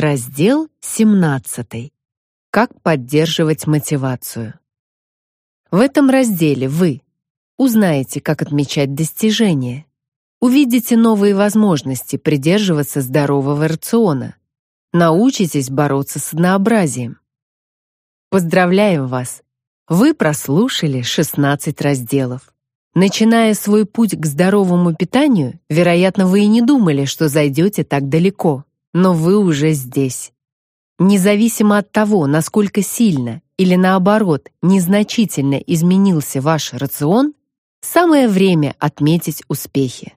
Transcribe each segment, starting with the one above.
Раздел 17. Как поддерживать мотивацию. В этом разделе вы узнаете, как отмечать достижения, увидите новые возможности придерживаться здорового рациона, научитесь бороться с однообразием. Поздравляем вас! Вы прослушали 16 разделов. Начиная свой путь к здоровому питанию, вероятно, вы и не думали, что зайдете так далеко, но вы уже здесь. Независимо от того, насколько сильно или наоборот незначительно изменился ваш рацион, самое время отметить успехи.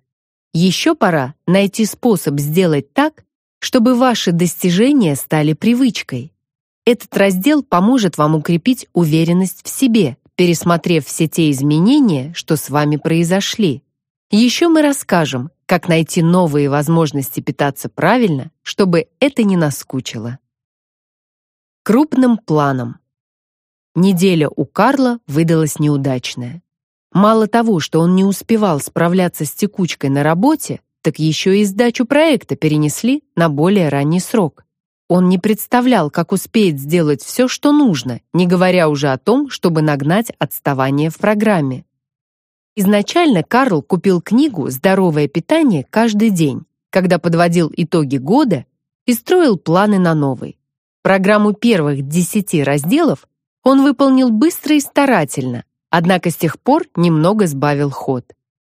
Еще пора найти способ сделать так, чтобы ваши достижения стали привычкой. Этот раздел поможет вам укрепить уверенность в себе, пересмотрев все те изменения, что с вами произошли. Еще мы расскажем, как найти новые возможности питаться правильно, чтобы это не наскучило. Крупным планом. Неделя у Карла выдалась неудачная. Мало того, что он не успевал справляться с текучкой на работе, так еще и сдачу проекта перенесли на более ранний срок. Он не представлял, как успеет сделать все, что нужно, не говоря уже о том, чтобы нагнать отставание в программе. Изначально Карл купил книгу «Здоровое питание каждый день», когда подводил итоги года и строил планы на новый. Программу первых десяти разделов он выполнил быстро и старательно, однако с тех пор немного сбавил ход.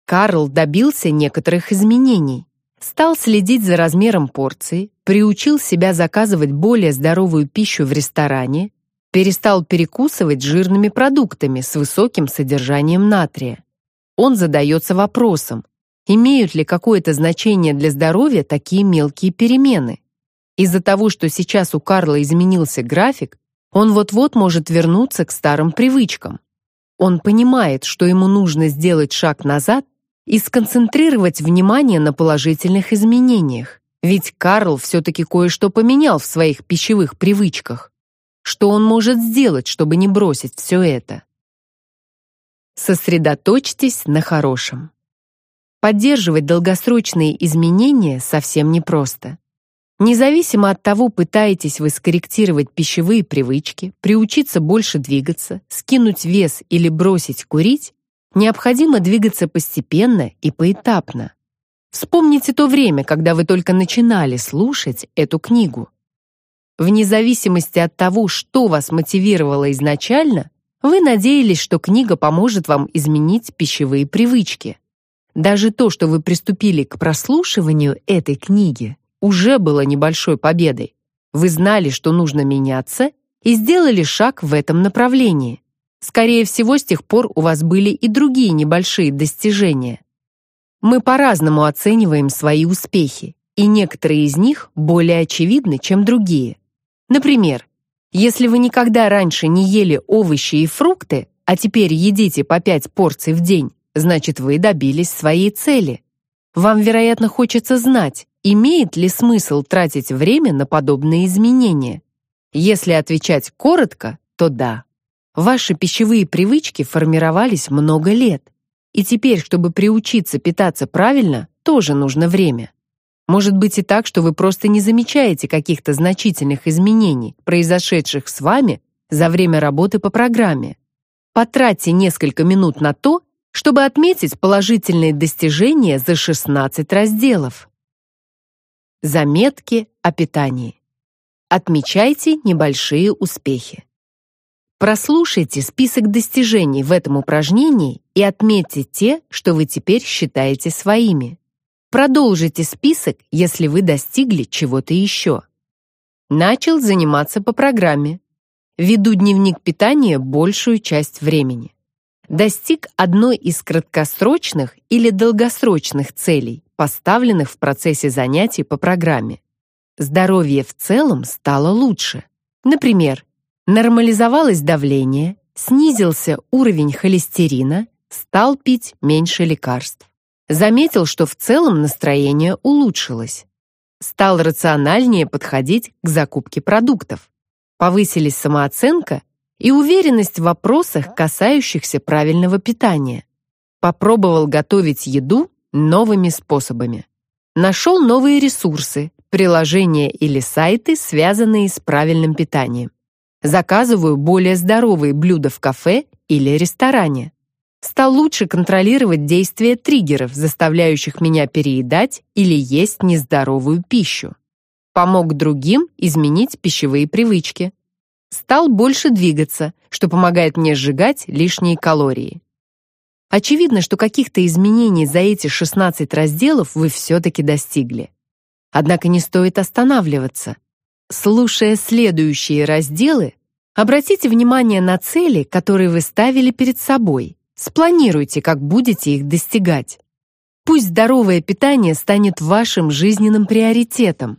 Карл добился некоторых изменений. Стал следить за размером порции, приучил себя заказывать более здоровую пищу в ресторане, перестал перекусывать жирными продуктами с высоким содержанием натрия. Он задается вопросом, имеют ли какое-то значение для здоровья такие мелкие перемены. Из-за того, что сейчас у Карла изменился график, он вот-вот может вернуться к старым привычкам. Он понимает, что ему нужно сделать шаг назад и сконцентрировать внимание на положительных изменениях. Ведь Карл все-таки кое-что поменял в своих пищевых привычках. Что он может сделать, чтобы не бросить все это? Сосредоточьтесь на хорошем. Поддерживать долгосрочные изменения совсем непросто. Независимо от того, пытаетесь вы скорректировать пищевые привычки, приучиться больше двигаться, скинуть вес или бросить курить, необходимо двигаться постепенно и поэтапно. Вспомните то время, когда вы только начинали слушать эту книгу. Вне зависимости от того, что вас мотивировало изначально, вы надеялись, что книга поможет вам изменить пищевые привычки. Даже то, что вы приступили к прослушиванию этой книги, уже было небольшой победой. Вы знали, что нужно меняться, и сделали шаг в этом направлении. Скорее всего, с тех пор у вас были и другие небольшие достижения. Мы по-разному оцениваем свои успехи, и некоторые из них более очевидны, чем другие. Например, если вы никогда раньше не ели овощи и фрукты, а теперь едите по 5 порций в день, значит, вы добились своей цели. Вам, вероятно, хочется знать, Имеет ли смысл тратить время на подобные изменения? Если отвечать коротко, то да. Ваши пищевые привычки формировались много лет. И теперь, чтобы приучиться питаться правильно, тоже нужно время. Может быть и так, что вы просто не замечаете каких-то значительных изменений, произошедших с вами за время работы по программе. Потратьте несколько минут на то, чтобы отметить положительные достижения за 16 разделов. Заметки о питании. Отмечайте небольшие успехи. Прослушайте список достижений в этом упражнении и отметьте те, что вы теперь считаете своими. Продолжите список, если вы достигли чего-то еще. Начал заниматься по программе. Веду дневник питания большую часть времени. Достиг одной из краткосрочных или долгосрочных целей поставленных в процессе занятий по программе. Здоровье в целом стало лучше. Например, нормализовалось давление, снизился уровень холестерина, стал пить меньше лекарств. Заметил, что в целом настроение улучшилось. Стал рациональнее подходить к закупке продуктов. Повысились самооценка и уверенность в вопросах, касающихся правильного питания. Попробовал готовить еду новыми способами. Нашел новые ресурсы, приложения или сайты, связанные с правильным питанием. Заказываю более здоровые блюда в кафе или ресторане. Стал лучше контролировать действия триггеров, заставляющих меня переедать или есть нездоровую пищу. Помог другим изменить пищевые привычки. Стал больше двигаться, что помогает мне сжигать лишние калории. Очевидно, что каких-то изменений за эти 16 разделов вы все-таки достигли. Однако не стоит останавливаться. Слушая следующие разделы, обратите внимание на цели, которые вы ставили перед собой. Спланируйте, как будете их достигать. Пусть здоровое питание станет вашим жизненным приоритетом.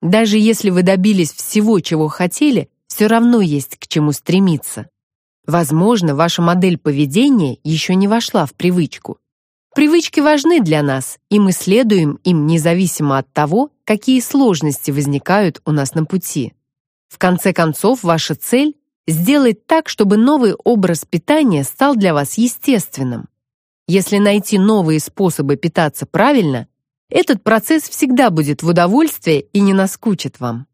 Даже если вы добились всего, чего хотели, все равно есть к чему стремиться. Возможно, ваша модель поведения еще не вошла в привычку. Привычки важны для нас, и мы следуем им независимо от того, какие сложности возникают у нас на пути. В конце концов, ваша цель — сделать так, чтобы новый образ питания стал для вас естественным. Если найти новые способы питаться правильно, этот процесс всегда будет в удовольствие и не наскучит вам.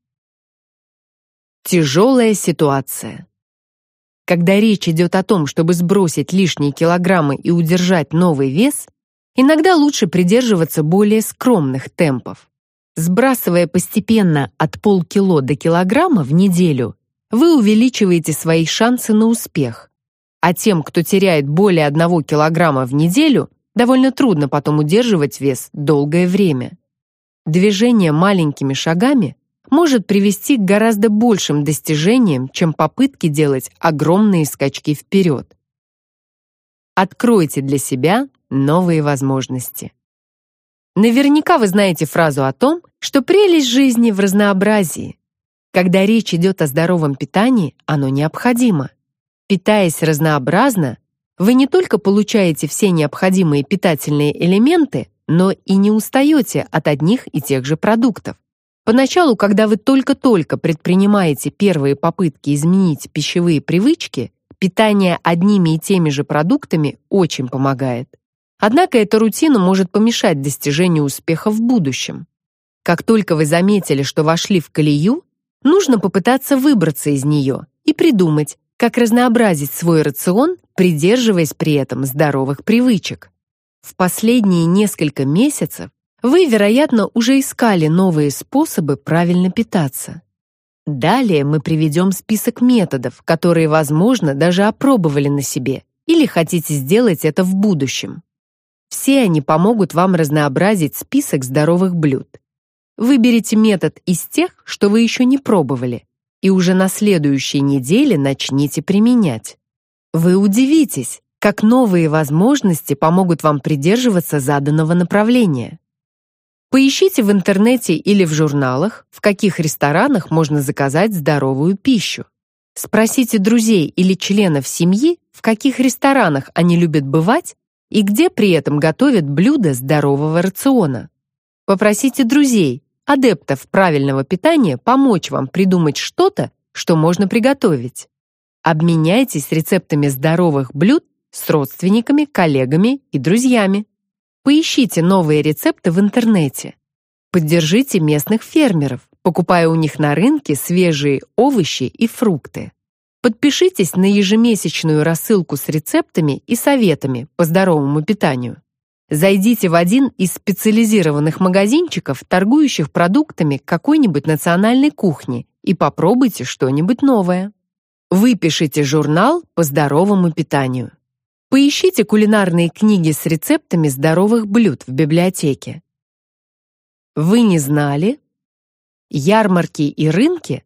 Тяжелая ситуация. Когда речь идет о том, чтобы сбросить лишние килограммы и удержать новый вес, иногда лучше придерживаться более скромных темпов. Сбрасывая постепенно от полкило до килограмма в неделю, вы увеличиваете свои шансы на успех. А тем, кто теряет более одного килограмма в неделю, довольно трудно потом удерживать вес долгое время. Движение маленькими шагами может привести к гораздо большим достижениям, чем попытки делать огромные скачки вперед. Откройте для себя новые возможности. Наверняка вы знаете фразу о том, что прелесть жизни в разнообразии. Когда речь идет о здоровом питании, оно необходимо. Питаясь разнообразно, вы не только получаете все необходимые питательные элементы, но и не устаете от одних и тех же продуктов. Поначалу, когда вы только-только предпринимаете первые попытки изменить пищевые привычки, питание одними и теми же продуктами очень помогает. Однако эта рутина может помешать достижению успеха в будущем. Как только вы заметили, что вошли в колею, нужно попытаться выбраться из нее и придумать, как разнообразить свой рацион, придерживаясь при этом здоровых привычек. В последние несколько месяцев вы, вероятно, уже искали новые способы правильно питаться. Далее мы приведем список методов, которые, возможно, даже опробовали на себе или хотите сделать это в будущем. Все они помогут вам разнообразить список здоровых блюд. Выберите метод из тех, что вы еще не пробовали, и уже на следующей неделе начните применять. Вы удивитесь, как новые возможности помогут вам придерживаться заданного направления. Поищите в интернете или в журналах, в каких ресторанах можно заказать здоровую пищу. Спросите друзей или членов семьи, в каких ресторанах они любят бывать и где при этом готовят блюда здорового рациона. Попросите друзей, адептов правильного питания, помочь вам придумать что-то, что можно приготовить. Обменяйтесь рецептами здоровых блюд с родственниками, коллегами и друзьями. Поищите новые рецепты в интернете. Поддержите местных фермеров, покупая у них на рынке свежие овощи и фрукты. Подпишитесь на ежемесячную рассылку с рецептами и советами по здоровому питанию. Зайдите в один из специализированных магазинчиков, торгующих продуктами какой-нибудь национальной кухни, и попробуйте что-нибудь новое. Выпишите журнал по здоровому питанию. Поищите кулинарные книги с рецептами здоровых блюд в библиотеке. Вы не знали? Ярмарки и рынки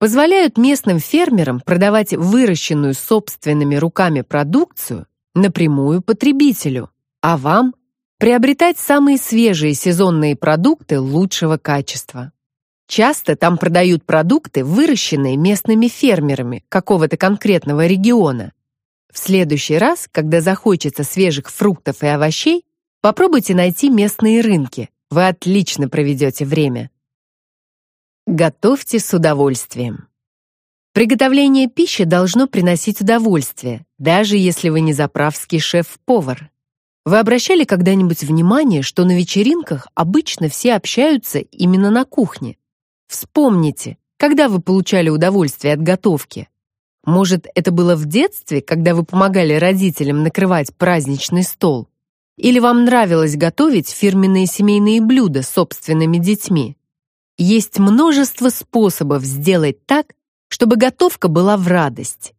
позволяют местным фермерам продавать выращенную собственными руками продукцию напрямую потребителю, а вам приобретать самые свежие сезонные продукты лучшего качества. Часто там продают продукты, выращенные местными фермерами какого-то конкретного региона, в следующий раз, когда захочется свежих фруктов и овощей, попробуйте найти местные рынки. Вы отлично проведете время. Готовьте с удовольствием. Приготовление пищи должно приносить удовольствие, даже если вы не заправский шеф-повар. Вы обращали когда-нибудь внимание, что на вечеринках обычно все общаются именно на кухне? Вспомните, когда вы получали удовольствие от готовки. Может, это было в детстве, когда вы помогали родителям накрывать праздничный стол? Или вам нравилось готовить фирменные семейные блюда собственными детьми? Есть множество способов сделать так, чтобы готовка была в радость.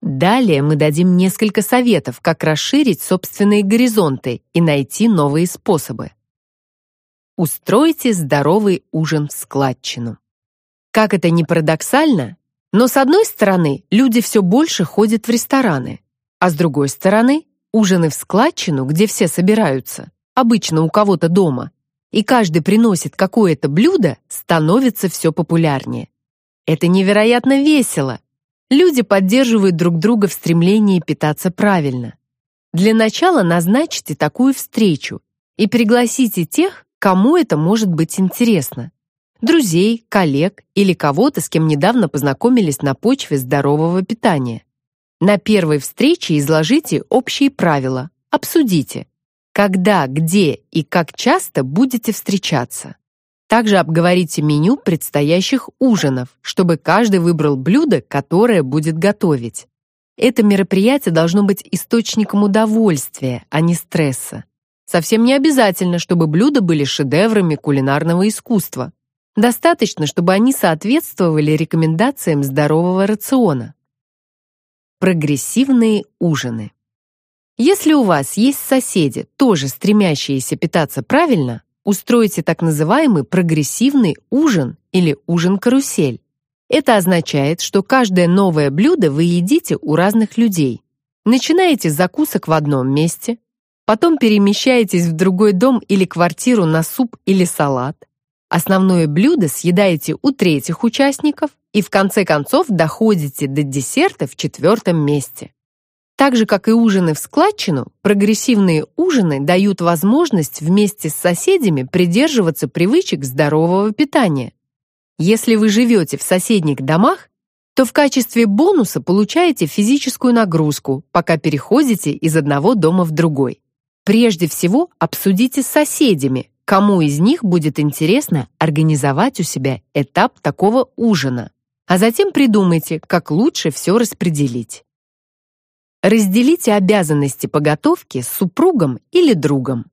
Далее мы дадим несколько советов, как расширить собственные горизонты и найти новые способы. Устройте здоровый ужин в складчину. Как это ни парадоксально, но с одной стороны, люди все больше ходят в рестораны, а с другой стороны, ужины в складчину, где все собираются, обычно у кого-то дома, и каждый приносит какое-то блюдо, становится все популярнее. Это невероятно весело, Люди поддерживают друг друга в стремлении питаться правильно. Для начала назначьте такую встречу и пригласите тех, кому это может быть интересно. Друзей, коллег или кого-то, с кем недавно познакомились на почве здорового питания. На первой встрече изложите общие правила, обсудите, когда, где и как часто будете встречаться. Также обговорите меню предстоящих ужинов, чтобы каждый выбрал блюдо, которое будет готовить. Это мероприятие должно быть источником удовольствия, а не стресса. Совсем не обязательно, чтобы блюда были шедеврами кулинарного искусства. Достаточно, чтобы они соответствовали рекомендациям здорового рациона. Прогрессивные ужины. Если у вас есть соседи, тоже стремящиеся питаться правильно, устройте так называемый прогрессивный ужин или ужин-карусель. Это означает, что каждое новое блюдо вы едите у разных людей. Начинаете с закусок в одном месте, потом перемещаетесь в другой дом или квартиру на суп или салат. Основное блюдо съедаете у третьих участников и в конце концов доходите до десерта в четвертом месте. Так же, как и ужины в складчину, прогрессивные ужины дают возможность вместе с соседями придерживаться привычек здорового питания. Если вы живете в соседних домах, то в качестве бонуса получаете физическую нагрузку, пока переходите из одного дома в другой. Прежде всего, обсудите с соседями, кому из них будет интересно организовать у себя этап такого ужина, а затем придумайте, как лучше все распределить. Разделите обязанности по готовке с супругом или другом.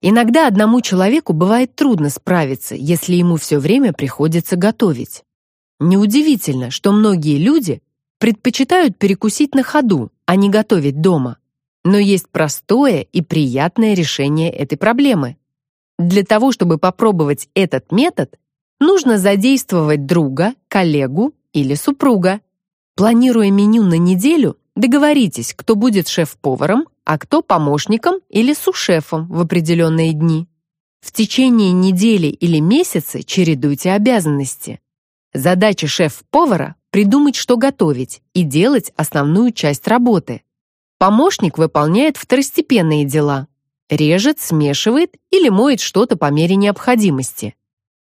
Иногда одному человеку бывает трудно справиться, если ему все время приходится готовить. Неудивительно, что многие люди предпочитают перекусить на ходу, а не готовить дома. Но есть простое и приятное решение этой проблемы. Для того, чтобы попробовать этот метод, нужно задействовать друга, коллегу или супруга. Планируя меню на неделю, Договоритесь, кто будет шеф-поваром, а кто помощником или сушефом в определенные дни. В течение недели или месяца чередуйте обязанности. Задача шеф-повара – придумать, что готовить, и делать основную часть работы. Помощник выполняет второстепенные дела. Режет, смешивает или моет что-то по мере необходимости.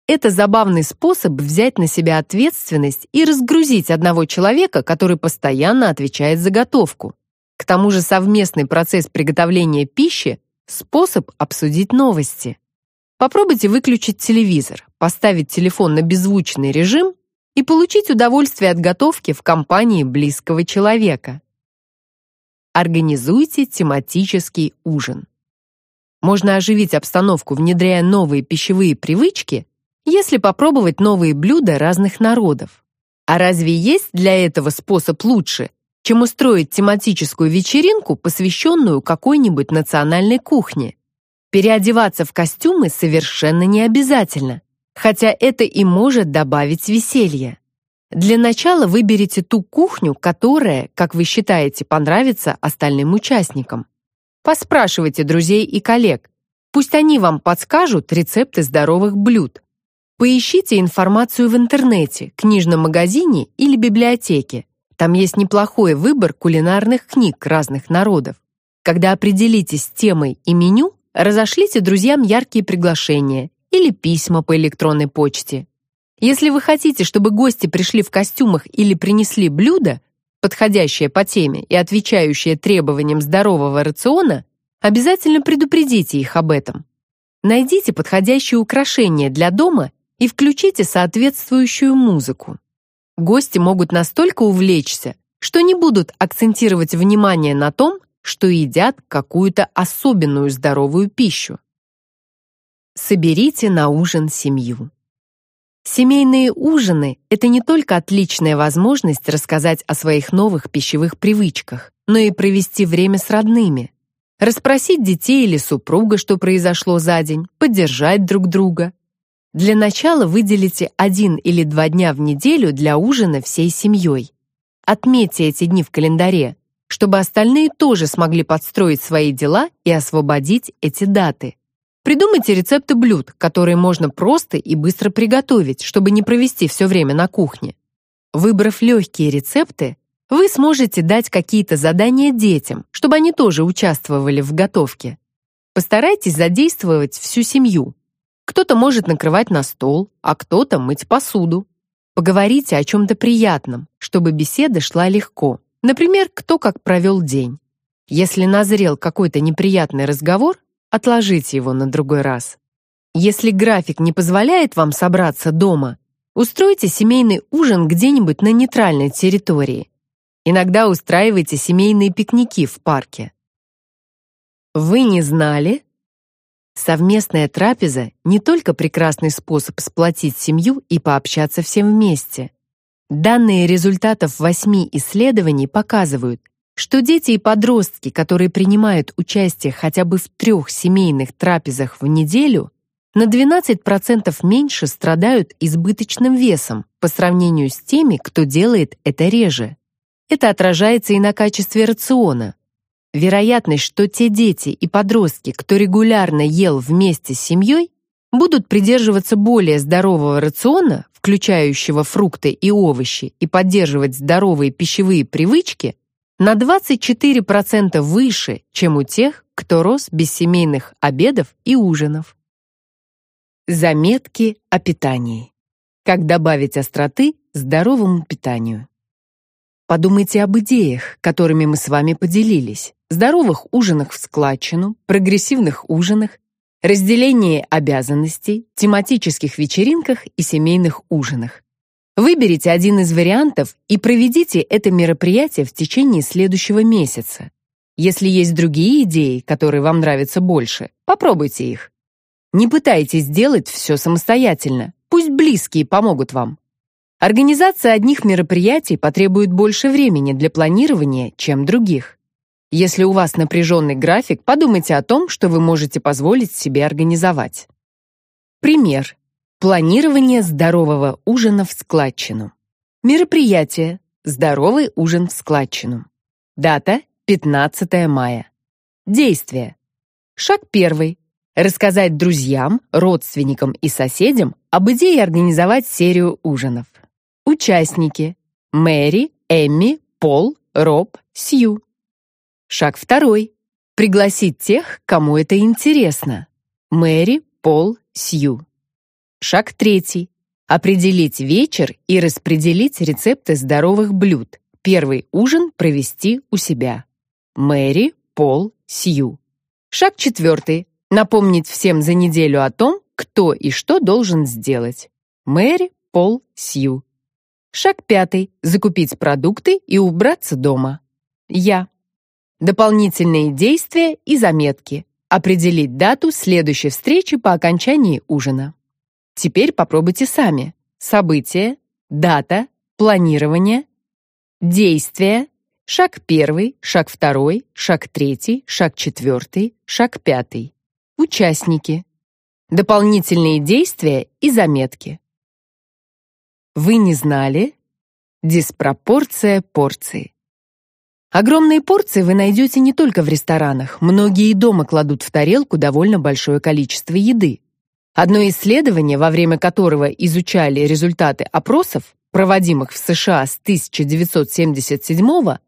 Это забавный способ взять на себя ответственность и разгрузить одного человека, который постоянно отвечает за готовку. К тому же совместный процесс приготовления пищи – способ обсудить новости. Попробуйте выключить телевизор, поставить телефон на беззвучный режим и получить удовольствие от готовки в компании близкого человека. Организуйте тематический ужин. Можно оживить обстановку, внедряя новые пищевые привычки если попробовать новые блюда разных народов. А разве есть для этого способ лучше, чем устроить тематическую вечеринку, посвященную какой-нибудь национальной кухне? Переодеваться в костюмы совершенно не обязательно, хотя это и может добавить веселья. Для начала выберите ту кухню, которая, как вы считаете, понравится остальным участникам. Поспрашивайте друзей и коллег. Пусть они вам подскажут рецепты здоровых блюд. Поищите информацию в интернете, книжном магазине или библиотеке. Там есть неплохой выбор кулинарных книг разных народов. Когда определитесь с темой и меню, разошлите друзьям яркие приглашения или письма по электронной почте. Если вы хотите, чтобы гости пришли в костюмах или принесли блюдо, подходящее по теме и отвечающее требованиям здорового рациона, обязательно предупредите их об этом. Найдите подходящее украшение для дома и включите соответствующую музыку. Гости могут настолько увлечься, что не будут акцентировать внимание на том, что едят какую-то особенную здоровую пищу. Соберите на ужин семью. Семейные ужины — это не только отличная возможность рассказать о своих новых пищевых привычках, но и провести время с родными. Расспросить детей или супруга, что произошло за день, поддержать друг друга. Для начала выделите один или два дня в неделю для ужина всей семьей. Отметьте эти дни в календаре, чтобы остальные тоже смогли подстроить свои дела и освободить эти даты. Придумайте рецепты блюд, которые можно просто и быстро приготовить, чтобы не провести все время на кухне. Выбрав легкие рецепты, вы сможете дать какие-то задания детям, чтобы они тоже участвовали в готовке. Постарайтесь задействовать всю семью. Кто-то может накрывать на стол, а кто-то мыть посуду. Поговорите о чем-то приятном, чтобы беседа шла легко. Например, кто как провел день. Если назрел какой-то неприятный разговор, отложите его на другой раз. Если график не позволяет вам собраться дома, устройте семейный ужин где-нибудь на нейтральной территории. Иногда устраивайте семейные пикники в парке. Вы не знали? Совместная трапеза не только прекрасный способ сплотить семью и пообщаться всем вместе. Данные результатов восьми исследований показывают, что дети и подростки, которые принимают участие хотя бы в трех семейных трапезах в неделю, на 12% меньше страдают избыточным весом по сравнению с теми, кто делает это реже. Это отражается и на качестве рациона. Вероятность, что те дети и подростки, кто регулярно ел вместе с семьей, будут придерживаться более здорового рациона, включающего фрукты и овощи, и поддерживать здоровые пищевые привычки, на 24% выше, чем у тех, кто рос без семейных обедов и ужинов. Заметки о питании. Как добавить остроты здоровому питанию. Подумайте об идеях, которыми мы с вами поделились. Здоровых ужинах в складчину, прогрессивных ужинах, разделении обязанностей, тематических вечеринках и семейных ужинах. Выберите один из вариантов и проведите это мероприятие в течение следующего месяца. Если есть другие идеи, которые вам нравятся больше, попробуйте их. Не пытайтесь сделать все самостоятельно. Пусть близкие помогут вам. Организация одних мероприятий потребует больше времени для планирования, чем других. Если у вас напряженный график, подумайте о том, что вы можете позволить себе организовать. Пример. Планирование здорового ужина в складчину. Мероприятие. Здоровый ужин в складчину. Дата 15 мая. Действие. Шаг первый. Рассказать друзьям, родственникам и соседям об идее организовать серию ужинов. Участники. Мэри, Эмми, Пол, Роб, Сью. Шаг второй. Пригласить тех, кому это интересно. Мэри, Пол, Сью. Шаг третий. Определить вечер и распределить рецепты здоровых блюд. Первый ужин провести у себя. Мэри, Пол, Сью. Шаг четвертый. Напомнить всем за неделю о том, кто и что должен сделать. Мэри, Пол, Сью. Шаг пятый. Закупить продукты и убраться дома. Я. Дополнительные действия и заметки. Определить дату следующей встречи по окончании ужина. Теперь попробуйте сами. События, дата, планирование, действия, шаг первый, шаг второй, шаг третий, шаг четвертый, шаг пятый. Участники. Дополнительные действия и заметки. Вы не знали? Диспропорция порций. Огромные порции вы найдете не только в ресторанах. Многие дома кладут в тарелку довольно большое количество еды. Одно исследование, во время которого изучали результаты опросов, проводимых в США с 1977 по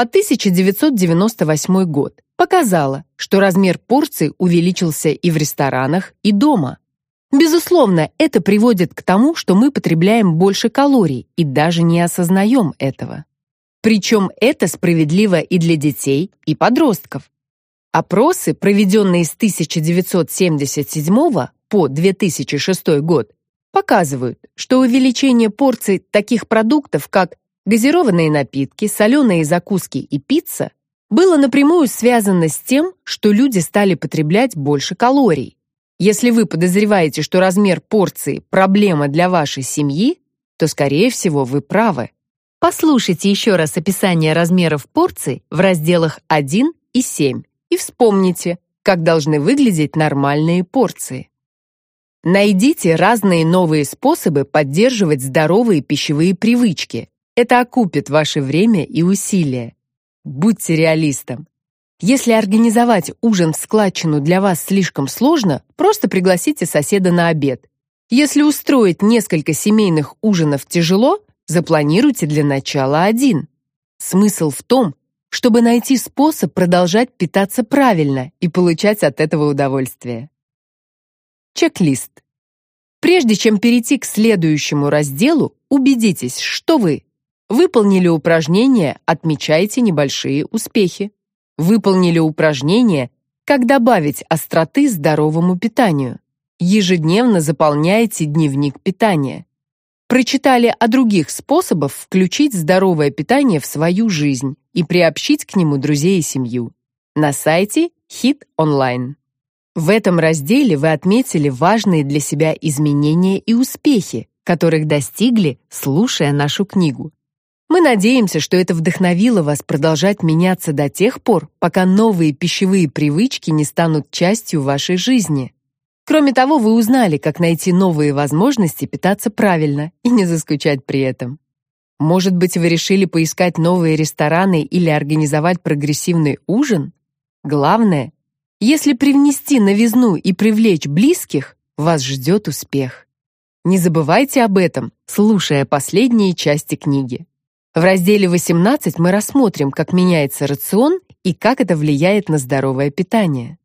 1998 год, показало, что размер порций увеличился и в ресторанах, и дома. Безусловно, это приводит к тому, что мы потребляем больше калорий и даже не осознаем этого. Причем это справедливо и для детей, и подростков. Опросы, проведенные с 1977 по 2006 год, показывают, что увеличение порций таких продуктов, как газированные напитки, соленые закуски и пицца, было напрямую связано с тем, что люди стали потреблять больше калорий. Если вы подозреваете, что размер порции – проблема для вашей семьи, то, скорее всего, вы правы. Послушайте еще раз описание размеров порций в разделах 1 и 7 и вспомните, как должны выглядеть нормальные порции. Найдите разные новые способы поддерживать здоровые пищевые привычки. Это окупит ваше время и усилия. Будьте реалистом. Если организовать ужин в складчину для вас слишком сложно, просто пригласите соседа на обед. Если устроить несколько семейных ужинов тяжело, запланируйте для начала один. Смысл в том, чтобы найти способ продолжать питаться правильно и получать от этого удовольствие. Чек-лист. Прежде чем перейти к следующему разделу, убедитесь, что вы выполнили упражнение «Отмечайте небольшие успехи». Выполнили упражнение «Как добавить остроты здоровому питанию». Ежедневно заполняйте дневник питания. Прочитали о других способах включить здоровое питание в свою жизнь и приобщить к нему друзей и семью. На сайте HIT Online. В этом разделе вы отметили важные для себя изменения и успехи, которых достигли, слушая нашу книгу. Мы надеемся, что это вдохновило вас продолжать меняться до тех пор, пока новые пищевые привычки не станут частью вашей жизни. Кроме того, вы узнали, как найти новые возможности питаться правильно и не заскучать при этом. Может быть, вы решили поискать новые рестораны или организовать прогрессивный ужин? Главное, если привнести новизну и привлечь близких, вас ждет успех. Не забывайте об этом, слушая последние части книги. В разделе 18 мы рассмотрим, как меняется рацион и как это влияет на здоровое питание.